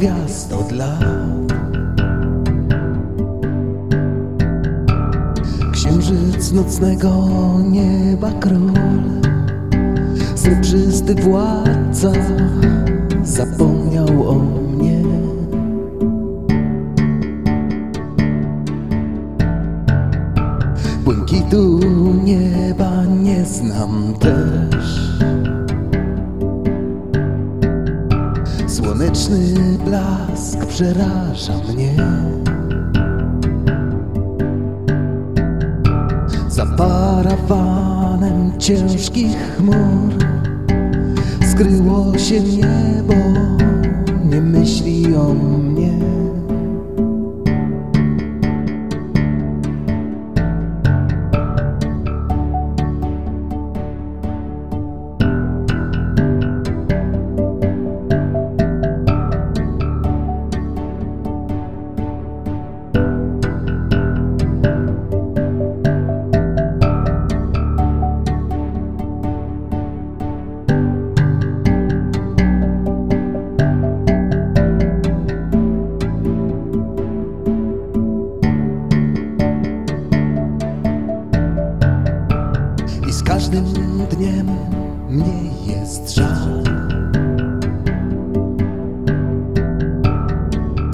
gwiazd od lat. Księżyc nocnego nieba król Srebrzysty władca zapomniał o mnie. Błękitu nieba nie znam też Słoneczny blask przeraża mnie. Za parawanem ciężkich chmur Skryło się niebo, nie myśli o mnie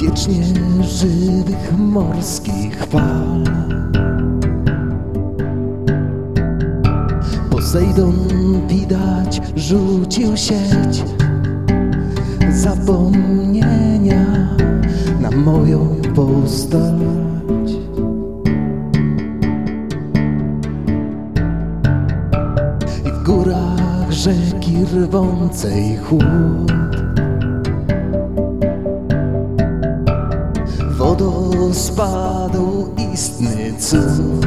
Wiecznie żywych morskich fal Posejdon widać rzucił sieć Zapomnienia na moją postać i w górach rzeki rwącej chłód. Wodospadu istny cud.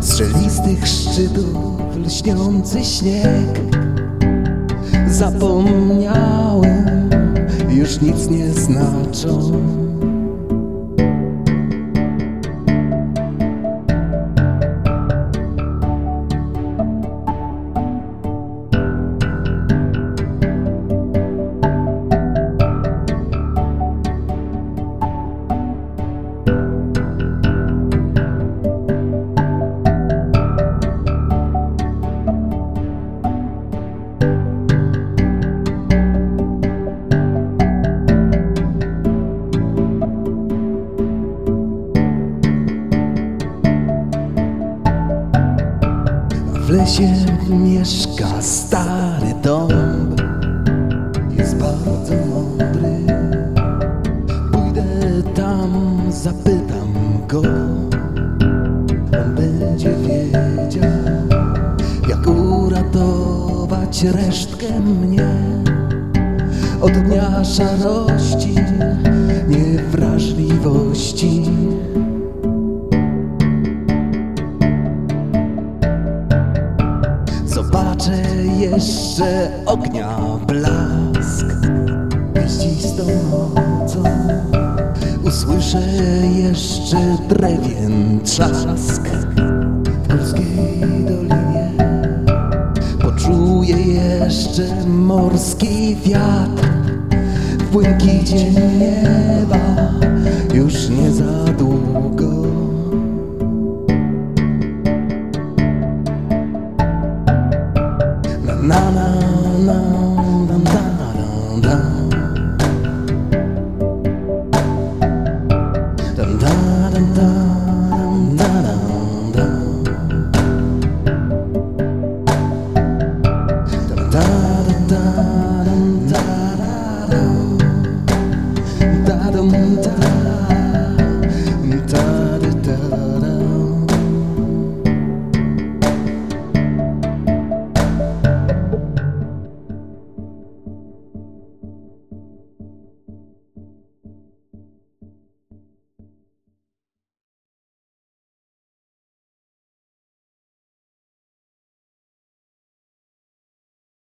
Strzelistych szczytów lśniący śnieg. Zapomniałem, już nic nie znaczą. Lesie mieszka stary dąb Jest bardzo mądry. Pójdę tam, zapytam go. On będzie wiedział Jak uratować resztkę mnie. Od dnia szarości, ognia blask. Gwieździstą nocą Usłyszę jeszcze drewien trzask. W górskiej dolinie Poczuję jeszcze morski wiatr. W błękicie nieba Już nie za Na na na